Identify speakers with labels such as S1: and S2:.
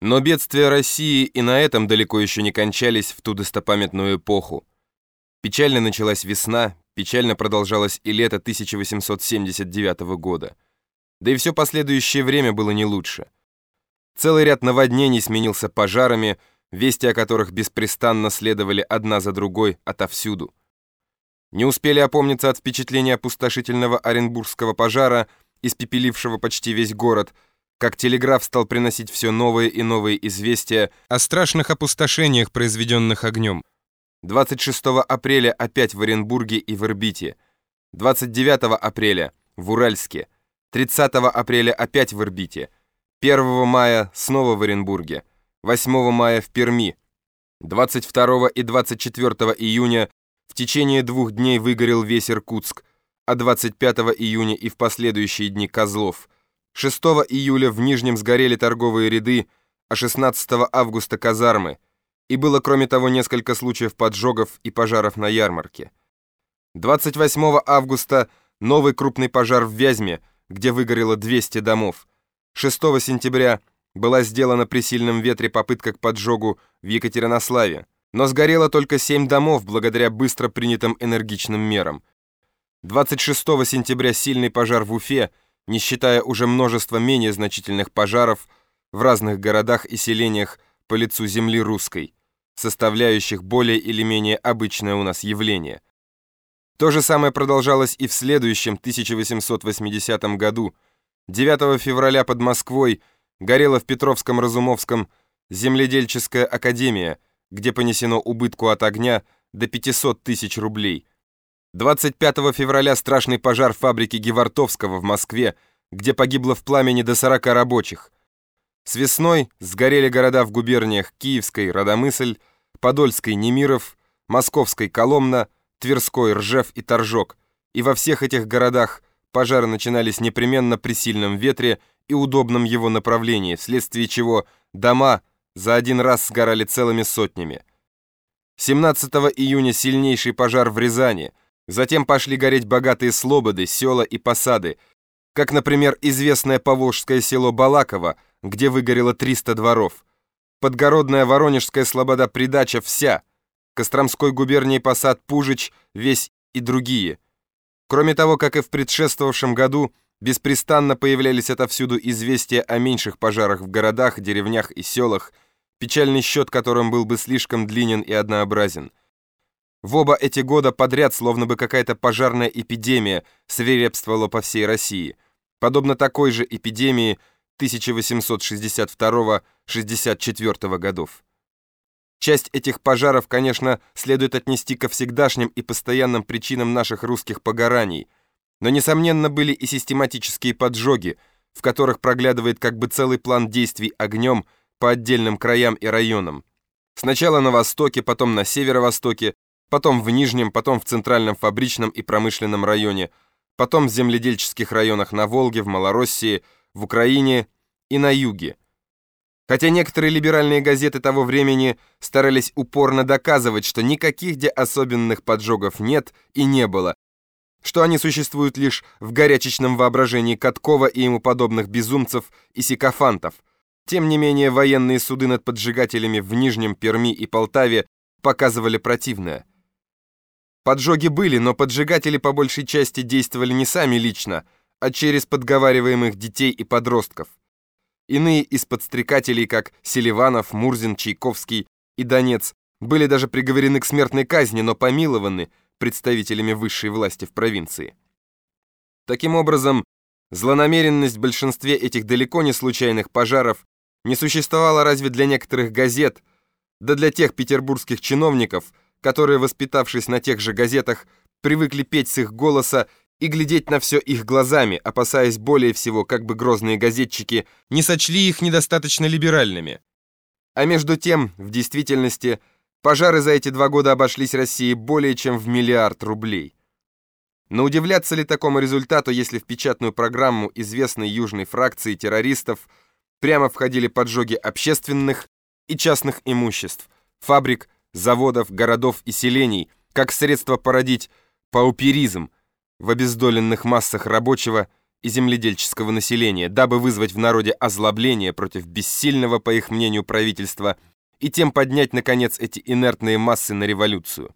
S1: Но бедствия России и на этом далеко еще не кончались в ту достопамятную эпоху. Печально началась весна, печально продолжалось и лето 1879 года. Да и все последующее время было не лучше. Целый ряд наводнений сменился пожарами, вести о которых беспрестанно следовали одна за другой отовсюду. Не успели опомниться от впечатления опустошительного Оренбургского пожара, испепелившего почти весь город, как телеграф стал приносить все новые и новые известия о страшных опустошениях, произведенных огнем. 26 апреля опять в Оренбурге и в Ирбите, 29 апреля в Уральске, 30 апреля опять в Ирбите, 1 мая снова в Оренбурге, 8 мая в Перми, 22 и 24 июня в течение двух дней выгорел весь Иркутск, а 25 июня и в последующие дни Козлов. 6 июля в Нижнем сгорели торговые ряды, а 16 августа казармы. И было кроме того несколько случаев поджогов и пожаров на ярмарке. 28 августа новый крупный пожар в Вязьме, где выгорело 200 домов. 6 сентября была сделана при сильном ветре попытка к поджогу в Екатеринославе, но сгорело только 7 домов благодаря быстро принятым энергичным мерам. 26 сентября сильный пожар в Уфе, не считая уже множества менее значительных пожаров в разных городах и селениях по лицу земли русской, составляющих более или менее обычное у нас явление. То же самое продолжалось и в следующем 1880 году. 9 февраля под Москвой горела в Петровском-Разумовском земледельческая академия, где понесено убытку от огня до 500 тысяч рублей. 25 февраля страшный пожар фабрики Гевартовского в Москве, где погибло в пламени до 40 рабочих. С весной сгорели города в губерниях Киевской, Родомысль, Подольской, Немиров, Московской, Коломна, Тверской, Ржев и Торжок. И во всех этих городах пожары начинались непременно при сильном ветре и удобном его направлении, вследствие чего дома за один раз сгорали целыми сотнями. 17 июня сильнейший пожар в Рязани, затем пошли гореть богатые слободы, села и посады, как, например, известное поволжское село Балаково, где выгорело 300 дворов, подгородная Воронежская слобода Придача вся, Костромской губернии посад Пужич весь и другие. Кроме того, как и в предшествовавшем году, Беспрестанно появлялись отовсюду известия о меньших пожарах в городах, деревнях и селах, печальный счет которым был бы слишком длинен и однообразен. В оба эти года подряд словно бы какая-то пожарная эпидемия свирепствовала по всей России, подобно такой же эпидемии 1862-64 годов. Часть этих пожаров, конечно, следует отнести ко всегдашним и постоянным причинам наших русских погораний – но, несомненно, были и систематические поджоги, в которых проглядывает как бы целый план действий огнем по отдельным краям и районам. Сначала на востоке, потом на северо-востоке, потом в Нижнем, потом в центральном фабричном и промышленном районе, потом в земледельческих районах на Волге, в Малороссии, в Украине и на юге. Хотя некоторые либеральные газеты того времени старались упорно доказывать, что никаких где особенных поджогов нет и не было, что они существуют лишь в горячечном воображении Каткова и ему подобных безумцев и сикофантов. Тем не менее, военные суды над поджигателями в Нижнем, Перми и Полтаве показывали противное. Поджоги были, но поджигатели по большей части действовали не сами лично, а через подговариваемых детей и подростков. Иные из подстрекателей, как Селиванов, Мурзин, Чайковский и Донец, были даже приговорены к смертной казни, но помилованы, представителями высшей власти в провинции. Таким образом, злонамеренность в большинстве этих далеко не случайных пожаров не существовала разве для некоторых газет, да для тех петербургских чиновников, которые, воспитавшись на тех же газетах, привыкли петь с их голоса и глядеть на все их глазами, опасаясь более всего, как бы грозные газетчики не сочли их недостаточно либеральными. А между тем, в действительности, Пожары за эти два года обошлись России более чем в миллиард рублей. Но удивляться ли такому результату, если в печатную программу известной южной фракции террористов прямо входили поджоги общественных и частных имуществ, фабрик, заводов, городов и селений, как средство породить пауперизм в обездоленных массах рабочего и земледельческого населения, дабы вызвать в народе озлобление против бессильного, по их мнению, правительства и тем поднять, наконец, эти инертные массы на революцию.